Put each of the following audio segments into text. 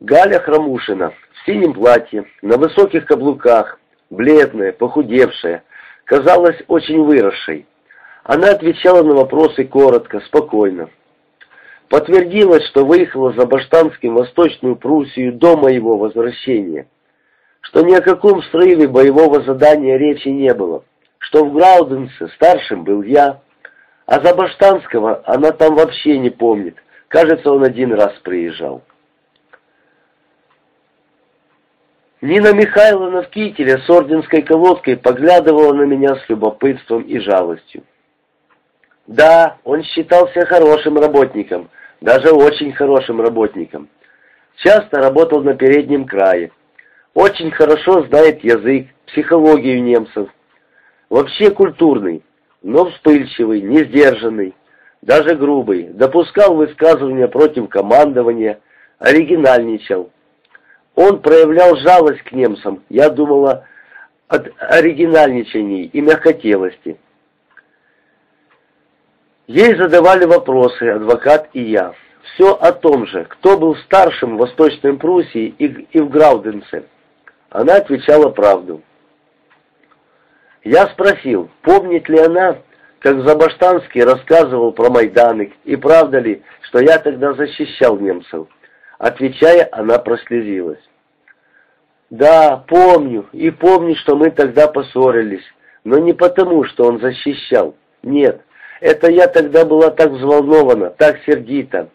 Галя Храмушина в синем платье, на высоких каблуках, бледная, похудевшая, казалась очень выросшей. Она отвечала на вопросы коротко, спокойно. Подтвердилось, что выехала за Баштанским Восточную Пруссию до моего возвращения, что ни о каком срыве боевого задания речи не было, что в Грауденсе старшим был я, а за Баштанского она там вообще не помнит, кажется, он один раз приезжал. Нина Михайловна в кителе с орденской колодкой поглядывала на меня с любопытством и жалостью. Да, он считался хорошим работником, даже очень хорошим работником. Часто работал на переднем крае. Очень хорошо знает язык, психологию немцев. Вообще культурный, но вспыльчивый, не сдержанный, даже грубый, допускал высказывания против командования, оригинальничал. Он проявлял жалость к немцам, я думала, от оригинальничаний и мягкотелости. Ей задавали вопросы адвокат и я. Все о том же, кто был старшим в Восточной Пруссии и, в Грауденце. Она отвечала правду. Я спросил, помнит ли она, как Забаштанский рассказывал про Майданик, и правда ли, что я тогда защищал немцев. Отвечая, она прослезилась. Да, помню, и помню, что мы тогда поссорились, но не потому, что он защищал. Нет, это я тогда была так взволнована, так сердита.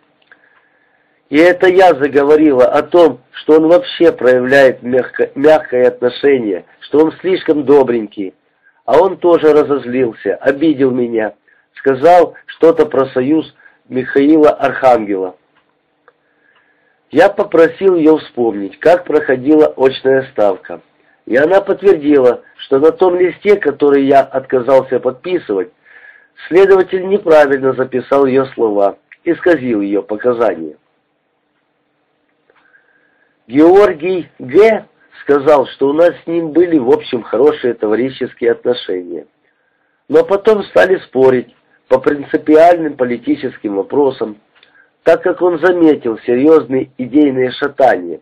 И это я заговорила о том, что он вообще проявляет мягко, мягкое отношение, что он слишком добренький. А он тоже разозлился, обидел меня, сказал что-то про союз Михаила Архангела. Я попросил ее вспомнить, как проходила очная ставка. И она подтвердила, что на том листе, который я отказался подписывать, следователь неправильно записал ее слова, исказил ее показания. Георгий Г. сказал, что у нас с ним были в общем хорошие товарищеские отношения. Но потом стали спорить по принципиальным политическим вопросам, так как он заметил серьезные идейные шатания,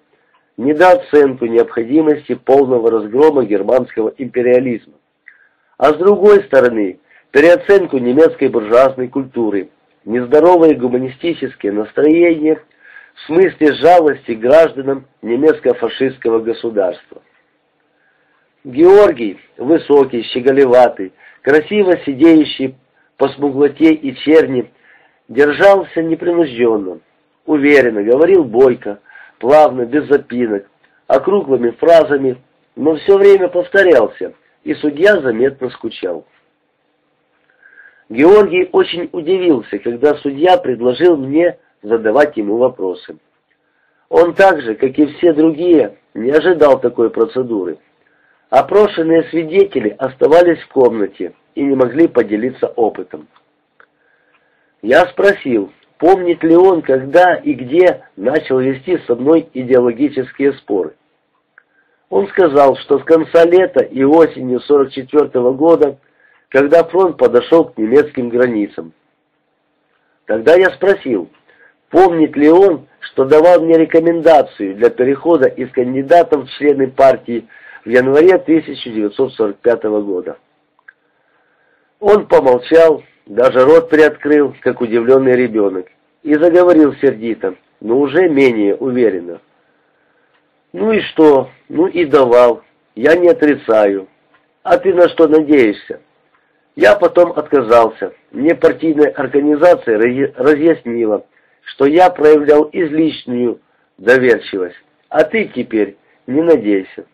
недооценку необходимости полного разгрома германского империализма, а с другой стороны, переоценку немецкой буржуазной культуры, нездоровые гуманистические настроения в смысле жалости гражданам немецко-фашистского государства. Георгий, высокий, щеголеватый, красиво сидеющий по смуглоте и черни, Держался непринужденно, уверенно, говорил бойко, плавно, без запинок, округлыми фразами, но все время повторялся, и судья заметно скучал. Георгий очень удивился, когда судья предложил мне задавать ему вопросы. Он так же, как и все другие, не ожидал такой процедуры. Опрошенные свидетели оставались в комнате и не могли поделиться опытом. Я спросил, помнит ли он, когда и где начал вести со мной идеологические споры. Он сказал, что с конца лета и осенью 44 -го года, когда фронт подошел к немецким границам. Тогда я спросил, помнит ли он, что давал мне рекомендацию для перехода из кандидатов в члены партии в январе 1945 года. Он помолчал, даже рот приоткрыл, как удивленный ребенок, и заговорил сердито, но уже менее уверенно. «Ну и что? Ну и давал. Я не отрицаю. А ты на что надеешься?» Я потом отказался. Мне партийная организация разъяснила, что я проявлял излишнюю доверчивость. А ты теперь не надейся.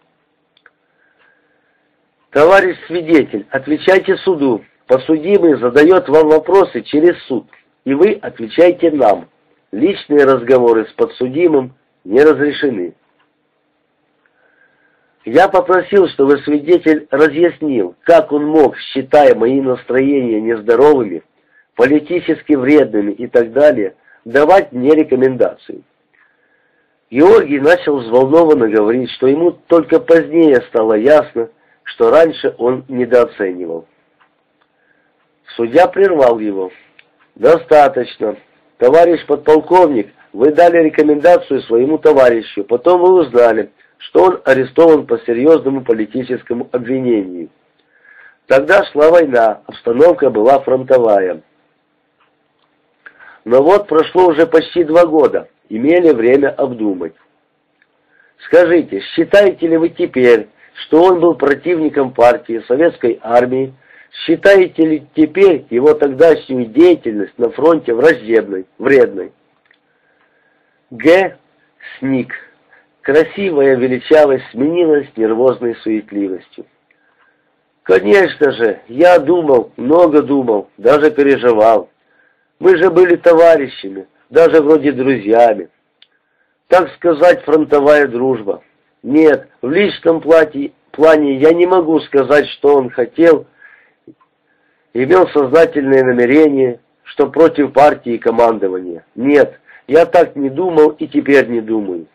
Товарищ свидетель, отвечайте суду, Подсудимый задает вам вопросы через суд, и вы отвечаете нам. Личные разговоры с подсудимым не разрешены. Я попросил, чтобы свидетель разъяснил, как он мог, считая мои настроения нездоровыми, политически вредными и так далее, давать мне рекомендации. Георгий начал взволнованно говорить, что ему только позднее стало ясно, что раньше он недооценивал. Судья прервал его. «Достаточно. Товарищ подполковник вы дали рекомендацию своему товарищу, потом вы узнали, что он арестован по серьезному политическому обвинению. Тогда шла война, обстановка была фронтовая. Но вот прошло уже почти два года, имели время обдумать. Скажите, считаете ли вы теперь, что он был противником партии, советской армии, считаете ли теперь его тогдашнюю деятельность на фронте враждебной, вредной? Г. Сник. Красивая величавость сменилась нервозной суетливостью. Конечно же, я думал, много думал, даже переживал. Мы же были товарищами, даже вроде друзьями. Так сказать, фронтовая дружба. Нет, в личном плане, плане я не могу сказать, что он хотел, имел сознательное намерение, что против партии и командования. Нет, я так не думал и теперь не думаю.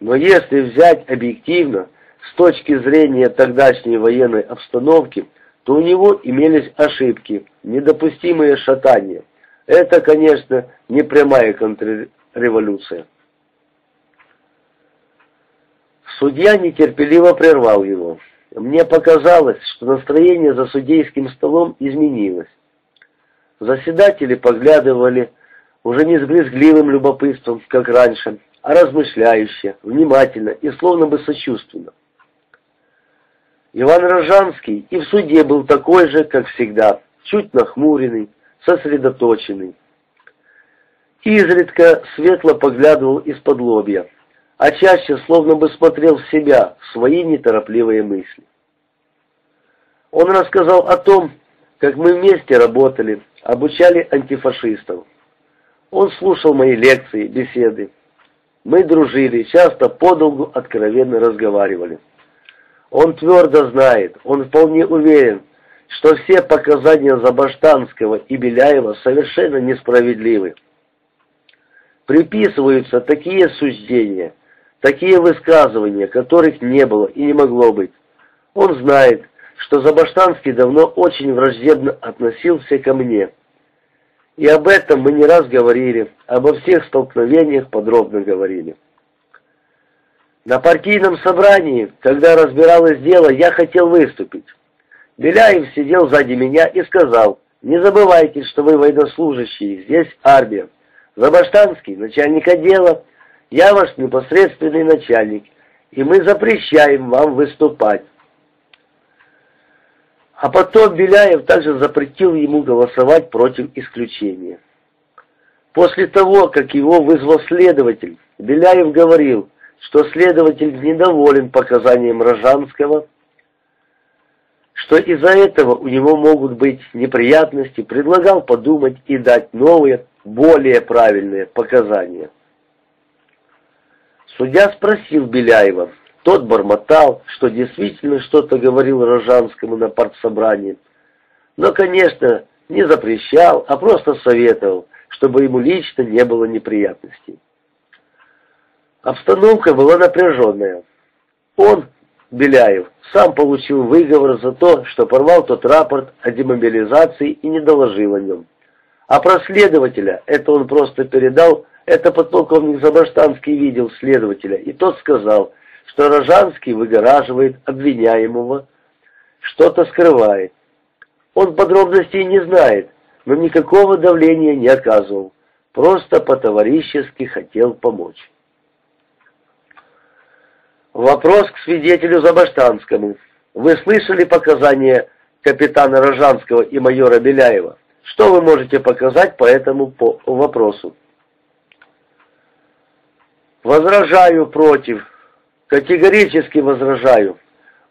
Но если взять объективно, с точки зрения тогдашней военной обстановки, то у него имелись ошибки, недопустимые шатания. Это, конечно, не прямая контрреволюция. Судья нетерпеливо прервал его. Мне показалось, что настроение за судейским столом изменилось. Заседатели поглядывали уже не с брезгливым любопытством, как раньше, а размышляюще, внимательно и словно бы сочувственно. Иван Рожанский и в суде был такой же, как всегда, чуть нахмуренный, сосредоточенный. Изредка светло поглядывал из-под лобья, а чаще словно бы смотрел в себя, в свои неторопливые мысли. Он рассказал о том, как мы вместе работали, обучали антифашистов. Он слушал мои лекции, беседы. Мы дружили, часто подолгу откровенно разговаривали. Он твердо знает, он вполне уверен, что все показания Забаштанского и Беляева совершенно несправедливы. Приписываются такие суждения, такие высказывания, которых не было и не могло быть. Он знает, что Забаштанский давно очень враждебно относился ко мне. И об этом мы не раз говорили, обо всех столкновениях подробно говорили. На партийном собрании, когда разбиралось дело, я хотел выступить. Беляев сидел сзади меня и сказал, «Не забывайте, что вы военнослужащие, здесь армия. Забаштанский, начальник отдела, я ваш непосредственный начальник, и мы запрещаем вам выступать». А потом Беляев также запретил ему голосовать против исключения. После того, как его вызвал следователь, Беляев говорил, что следователь недоволен показанием Рожанского, что из-за этого у него могут быть неприятности, предлагал подумать и дать новые, более правильные показания. Судья спросил Беляева, тот бормотал, что действительно что-то говорил Рожанскому на партсобрании, но, конечно, не запрещал, а просто советовал, чтобы ему лично не было неприятностей. Обстановка была напряженная. Он, Беляев, сам получил выговор за то, что порвал тот рапорт о демобилизации и не доложил о нем. А про следователя, это он просто передал, это подполковник Забаштанский видел следователя, и тот сказал, что Рожанский выгораживает обвиняемого, что-то скрывает. Он подробностей не знает, но никакого давления не оказывал, просто по-товарищески хотел помочь. Вопрос к свидетелю Забаштанскому. Вы слышали показания капитана Рожанского и майора Беляева? Что вы можете показать по этому вопросу? Возражаю против. Категорически возражаю.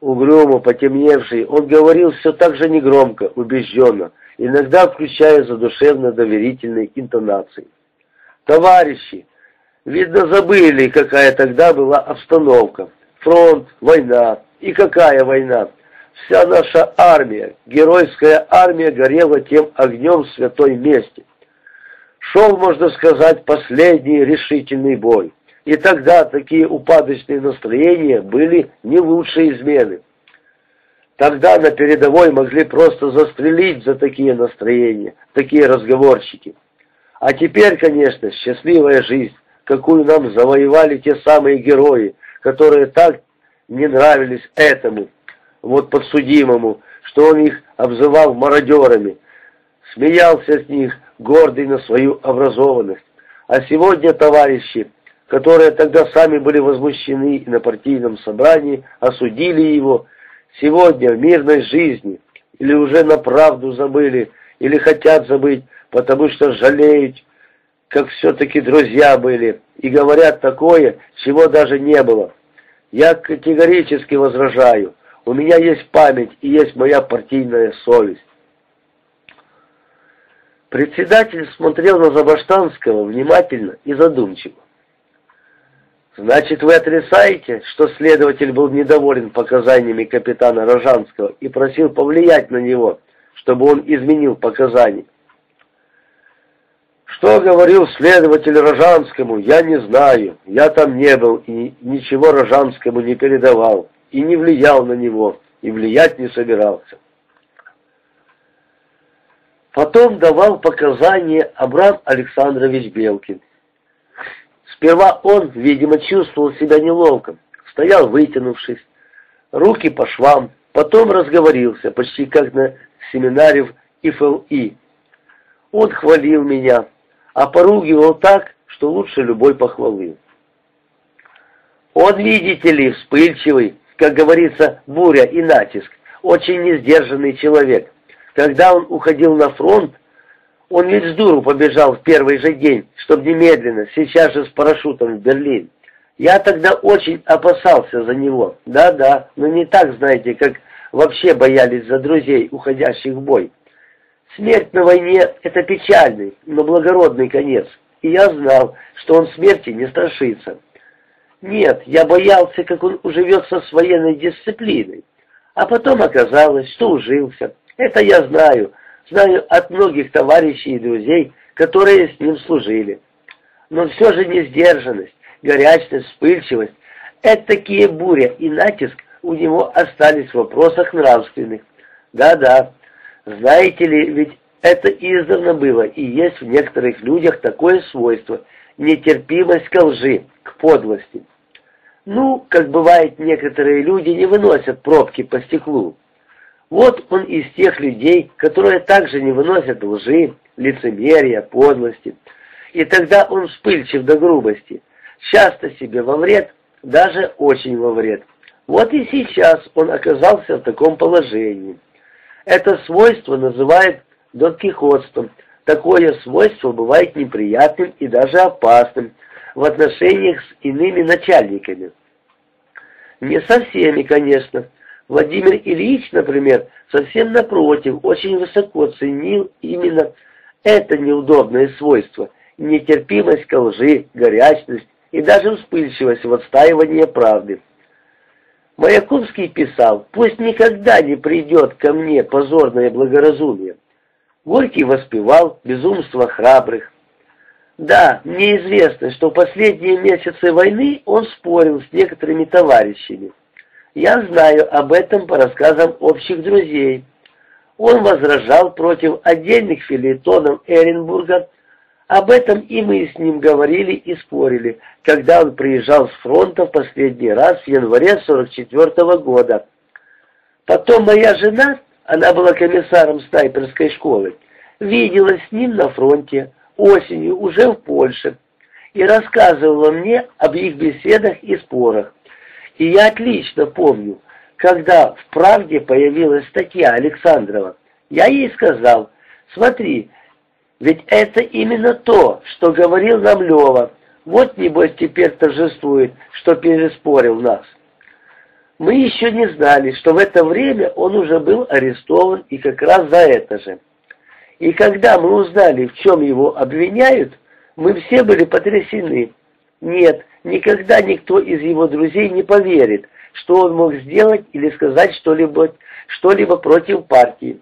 Угрюмо, потемневший, он говорил все так же негромко, убежденно, иногда включая задушевно-доверительные интонации. «Товарищи, видно, забыли, какая тогда была обстановка фронт, война. И какая война? Вся наша армия, геройская армия горела тем огнем святой мести. Шел, можно сказать, последний решительный бой. И тогда такие упадочные настроения были не лучшие измены. Тогда на передовой могли просто застрелить за такие настроения, такие разговорчики. А теперь, конечно, счастливая жизнь, какую нам завоевали те самые герои, которые так не нравились этому, вот подсудимому, что он их обзывал мародерами, смеялся с них, гордый на свою образованность. А сегодня товарищи, которые тогда сами были возмущены и на партийном собрании, осудили его, сегодня в мирной жизни, или уже на правду забыли, или хотят забыть, потому что жалеют, как все-таки друзья были, и говорят такое, чего даже не было. Я категорически возражаю. У меня есть память и есть моя партийная совесть. Председатель смотрел на Забаштанского внимательно и задумчиво. «Значит, вы отрицаете, что следователь был недоволен показаниями капитана Рожанского и просил повлиять на него, чтобы он изменил показания?» Что говорил следователь Рожанскому, я не знаю. Я там не был и ничего Рожанскому не передавал, и не влиял на него, и влиять не собирался. Потом давал показания Абрам Александрович Белкин. Сперва он, видимо, чувствовал себя неловко, стоял вытянувшись, руки по швам, потом разговорился, почти как на семинаре в ИФЛИ. Он хвалил меня, а поругивал так, что лучше любой похвалы. Он, видите ли, вспыльчивый, как говорится, буря и натиск, очень несдержанный человек. Когда он уходил на фронт, он ведь с дуру побежал в первый же день, чтобы немедленно, сейчас же с парашютом в Берлин. Я тогда очень опасался за него. Да-да, но не так, знаете, как вообще боялись за друзей, уходящих в бой. Смерть на войне — это печальный, но благородный конец, и я знал, что он смерти не страшится. Нет, я боялся, как он уживется с военной дисциплиной. А потом оказалось, что ужился. Это я знаю, знаю от многих товарищей и друзей, которые с ним служили. Но все же не сдержанность, горячность, вспыльчивость — это такие буря и натиск у него остались в вопросах нравственных. Да-да, знаете ли, ведь это издавна было и есть в некоторых людях такое свойство – нетерпимость к лжи, к подлости. Ну, как бывает, некоторые люди не выносят пробки по стеклу. Вот он из тех людей, которые также не выносят лжи, лицемерия, подлости. И тогда он вспыльчив до грубости, часто себе во вред, даже очень во вред. Вот и сейчас он оказался в таком положении. Это свойство называют донкихотством. Такое свойство бывает неприятным и даже опасным в отношениях с иными начальниками. Не со всеми, конечно. Владимир Ильич, например, совсем напротив, очень высоко ценил именно это неудобное свойство – нетерпимость ко лжи, горячность и даже вспыльчивость в отстаивании правды. Маяковский писал, пусть никогда не придет ко мне позорное благоразумие. Горький воспевал безумство храбрых. Да, мне известно, что в последние месяцы войны он спорил с некоторыми товарищами. Я знаю об этом по рассказам общих друзей. Он возражал против отдельных филитонов Эренбурга об этом и мы с ним говорили и спорили, когда он приезжал с фронта в последний раз в январе 44 -го года. Потом моя жена, она была комиссаром снайперской школы, видела с ним на фронте осенью уже в Польше и рассказывала мне об их беседах и спорах. И я отлично помню, когда в «Правде» появилась статья Александрова, я ей сказал, смотри, ведь это именно то, что говорил нам Лева. Вот, небось, теперь торжествует, что переспорил нас. Мы еще не знали, что в это время он уже был арестован и как раз за это же. И когда мы узнали, в чем его обвиняют, мы все были потрясены. Нет, никогда никто из его друзей не поверит, что он мог сделать или сказать что-либо что, -либо, против партии.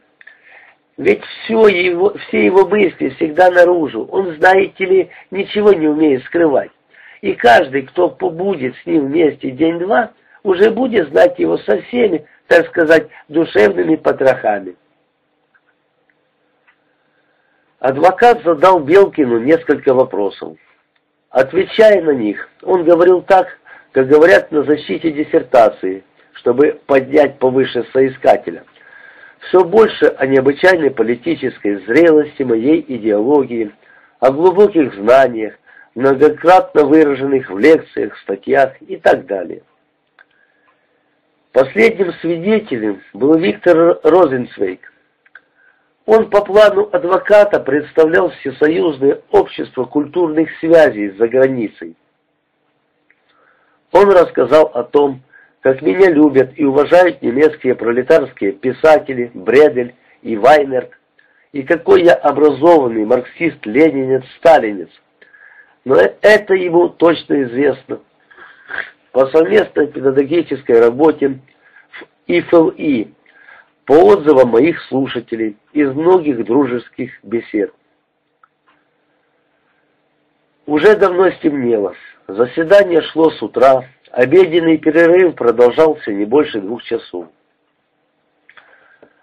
Ведь все его, все его мысли всегда наружу. Он, знаете ли, ничего не умеет скрывать. И каждый, кто побудет с ним вместе день-два, уже будет знать его со всеми, так сказать, душевными потрохами. Адвокат задал Белкину несколько вопросов. Отвечая на них, он говорил так, как говорят на защите диссертации, чтобы поднять повыше соискателя. Все больше о необычайной политической зрелости моей идеологии, о глубоких знаниях, многократно выраженных в лекциях, статьях и так далее. Последним свидетелем был Виктор Розенцвейк. Он по плану адвоката представлял Всесоюзное общество культурных связей за границей. Он рассказал о том, как меня любят и уважают немецкие пролетарские писатели Бредель и Вайнерт, и какой я образованный марксист-ленинец-сталинец. Но это ему точно известно. По совместной педагогической работе в ИФЛИ, по отзывам моих слушателей из многих дружеских бесед. Уже давно стемнело. Заседание шло с утра, обеденный перерыв продолжался не больше двух часов.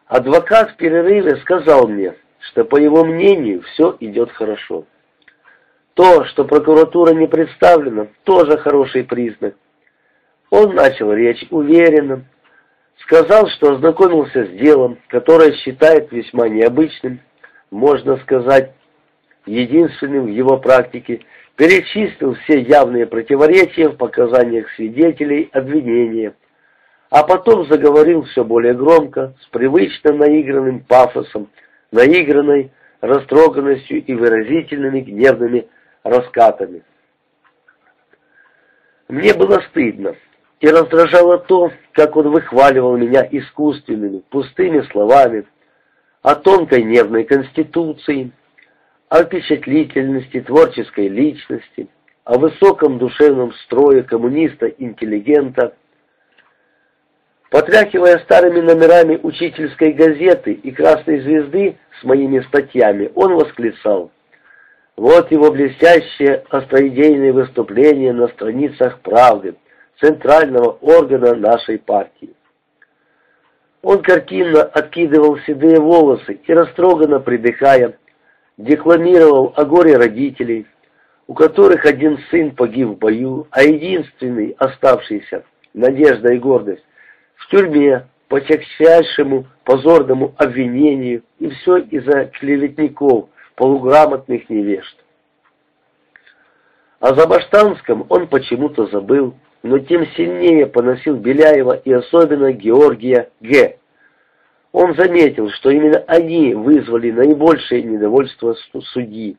Адвокат в перерыве сказал мне, что по его мнению все идет хорошо. То, что прокуратура не представлена, тоже хороший признак. Он начал речь уверенно, сказал, что ознакомился с делом, которое считает весьма необычным, можно сказать, единственным в его практике, перечислил все явные противоречия в показаниях свидетелей обвинения, а потом заговорил все более громко, с привычно наигранным пафосом, наигранной растроганностью и выразительными гневными раскатами. Мне было стыдно и раздражало то, как он выхваливал меня искусственными, пустыми словами о тонкой нервной конституции, о впечатлительности творческой личности, о высоком душевном строе коммуниста-интеллигента. Потряхивая старыми номерами учительской газеты и «Красной звезды» с моими статьями, он восклицал «Вот его блестящее остроидейное выступление на страницах «Правды», центрального органа нашей партии». Он картинно откидывал седые волосы и, растроганно придыхая, декламировал о горе родителей, у которых один сын погиб в бою, а единственный, оставшийся, надежда и гордость, в тюрьме по тягчайшему позорному обвинению, и все из-за клеветников, полуграмотных невежд. О Забаштанском он почему-то забыл, но тем сильнее поносил Беляева и особенно Георгия Г., он заметил, что именно они вызвали наибольшее недовольство судьи.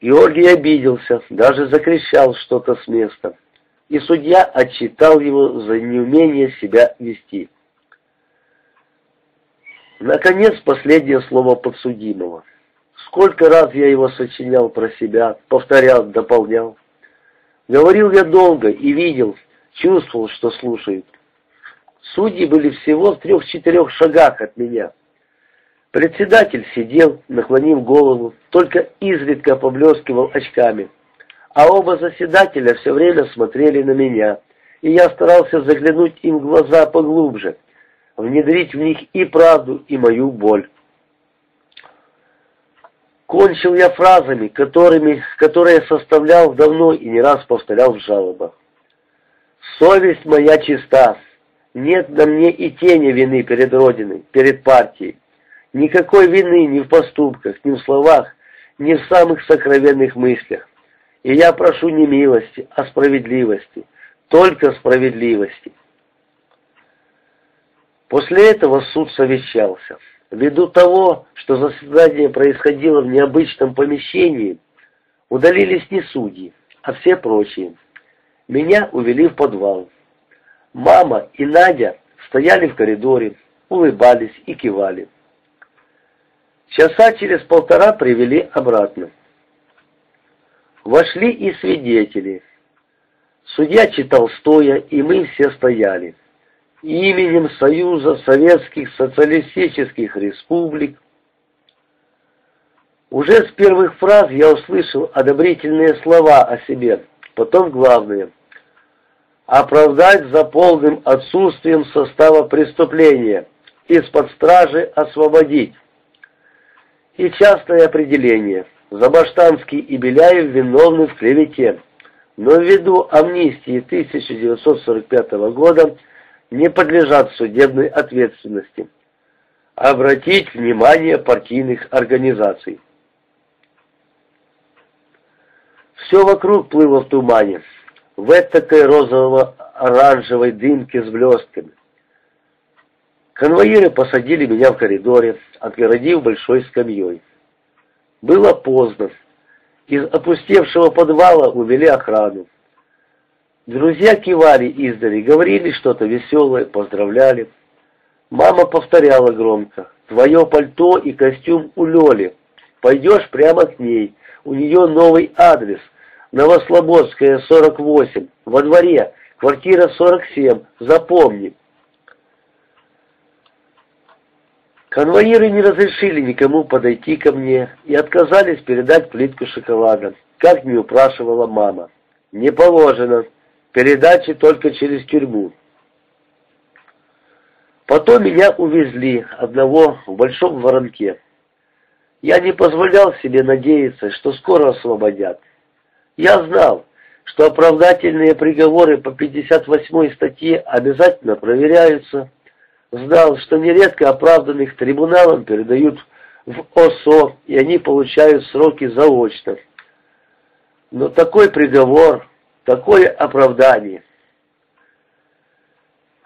Георгий обиделся, даже закричал что-то с места, и судья отчитал его за неумение себя вести. Наконец, последнее слово подсудимого. Сколько раз я его сочинял про себя, повторял, дополнял. Говорил я долго и видел, чувствовал, что слушают. Судьи были всего в трех-четырех шагах от меня. Председатель сидел, наклонив голову, только изредка поблескивал очками, а оба заседателя все время смотрели на меня, и я старался заглянуть им в глаза поглубже, внедрить в них и правду, и мою боль. Кончил я фразами, которыми, которые составлял давно и не раз повторял в жалобах. «Совесть моя чиста, нет на мне и тени вины перед Родиной, перед партией. Никакой вины ни в поступках, ни в словах, ни в самых сокровенных мыслях. И я прошу не милости, а справедливости, только справедливости. После этого суд совещался. Ввиду того, что заседание происходило в необычном помещении, удалились не судьи, а все прочие. Меня увели в подвал. Мама и Надя стояли в коридоре, улыбались и кивали. Часа через полтора привели обратно. Вошли и свидетели. Судья читал стоя, и мы все стояли. Именем Союза Советских Социалистических Республик уже с первых фраз я услышал одобрительные слова о себе, потом главное – оправдать за полным отсутствием состава преступления, из-под стражи освободить. И частное определение. Забаштанский и Беляев виновны в клевете, но ввиду амнистии 1945 года не подлежат судебной ответственности. Обратить внимание партийных организаций. Все вокруг плыло в тумане, в этой розово-оранжевой дымке с блестками. Конвоиры посадили меня в коридоре, отгородив большой скамьей. Было поздно. Из опустевшего подвала увели охрану. Друзья кивали издали, говорили что-то веселое, поздравляли. Мама повторяла громко. «Твое пальто и костюм у Лёли. Пойдешь прямо к ней. У нее новый адрес. Новослободская, 48. Во дворе. Квартира 47. Запомни». Конвоиры не разрешили никому подойти ко мне и отказались передать плитку шоколада, как не упрашивала мама. «Не положено. Передачи только через тюрьму». Потом меня увезли, одного, в большом воронке. Я не позволял себе надеяться, что скоро освободят. Я знал, что оправдательные приговоры по 58 статье обязательно проверяются. Знал, что нередко оправданных трибуналом передают в ОСО, и они получают сроки заочно. Но такой приговор, такое оправдание –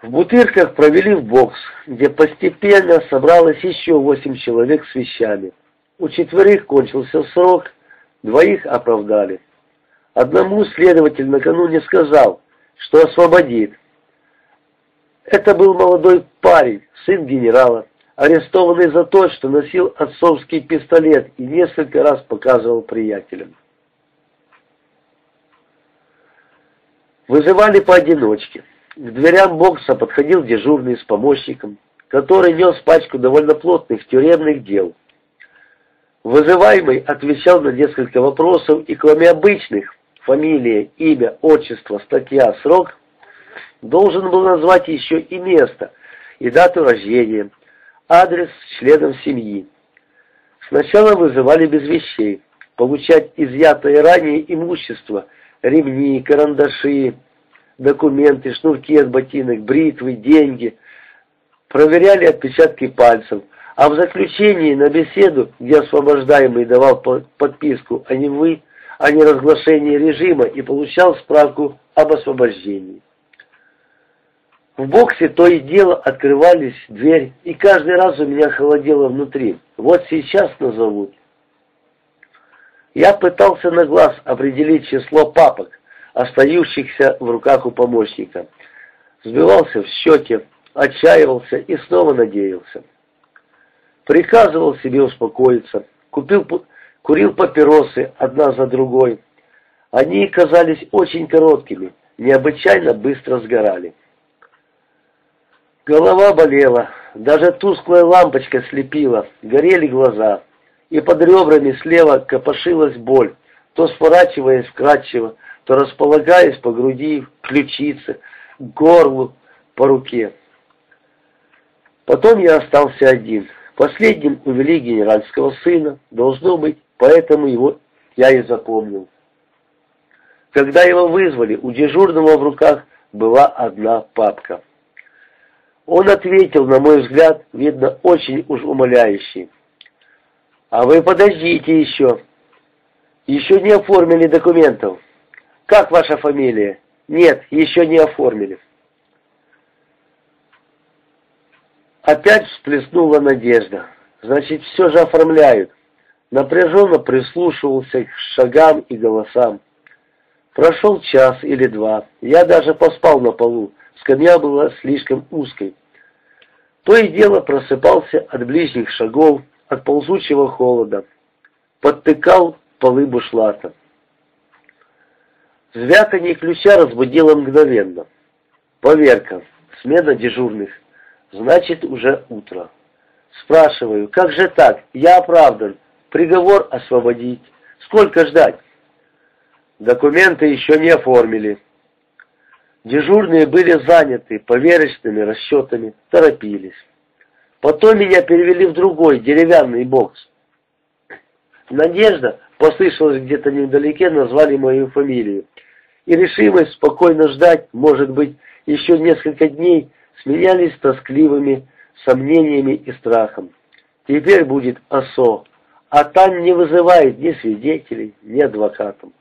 в Бутырках провели в бокс, где постепенно собралось еще восемь человек с вещами. У четверых кончился срок, двоих оправдали. Одному следователь накануне сказал, что освободит. Это был молодой парень, сын генерала, арестованный за то, что носил отцовский пистолет и несколько раз показывал приятелям. Вызывали поодиночке. К дверям бокса подходил дежурный с помощником, который нес пачку довольно плотных тюремных дел. Вызываемый отвечал на несколько вопросов и кроме обычных фамилия, имя, отчество, статья, срок, должен был назвать еще и место, и дату рождения, адрес членов семьи. Сначала вызывали без вещей, получать изъятое ранее имущество, ремни, карандаши, документы, шнурки от ботинок, бритвы, деньги. Проверяли отпечатки пальцев. А в заключении на беседу, где освобождаемый давал подписку о, не вы, о неразглашении режима и получал справку об освобождении. В боксе то и дело открывались дверь, и каждый раз у меня холодело внутри. Вот сейчас назовут. Я пытался на глаз определить число папок, остающихся в руках у помощника. Сбивался в счете, отчаивался и снова надеялся. Приказывал себе успокоиться, купил, курил папиросы одна за другой. Они казались очень короткими, необычайно быстро сгорали. Голова болела, даже тусклая лампочка слепила, горели глаза, и под ребрами слева копошилась боль, то сворачиваясь вкрадчиво, то располагаясь по груди, ключице, горлу, по руке. Потом я остался один. Последним увели генеральского сына, должно быть, поэтому его я и запомнил. Когда его вызвали, у дежурного в руках была одна папка. Он ответил, на мой взгляд, видно, очень уж умоляющий. «А вы подождите еще. Еще не оформили документов». «Как ваша фамилия?» «Нет, еще не оформили». Опять всплеснула надежда. Значит, все же оформляют. Напряженно прислушивался к шагам и голосам. Прошел час или два. Я даже поспал на полу. Скамья была слишком узкой. То и дело просыпался от ближних шагов, от ползучего холода. Подтыкал полы бушлата. Звяканье ключа разбудило мгновенно. Поверка. Смена дежурных. Значит, уже утро. Спрашиваю, как же так? Я оправдан. Приговор освободить. Сколько ждать? Документы еще не оформили. Дежурные были заняты поверочными расчетами, торопились. Потом меня перевели в другой, деревянный бокс. Надежда послышалась где-то невдалеке, назвали мою фамилию. И решимость спокойно ждать, может быть, еще несколько дней, сменялись тоскливыми сомнениями и страхом. Теперь будет ОСО, а там не вызывает ни свидетелей, ни адвокатов.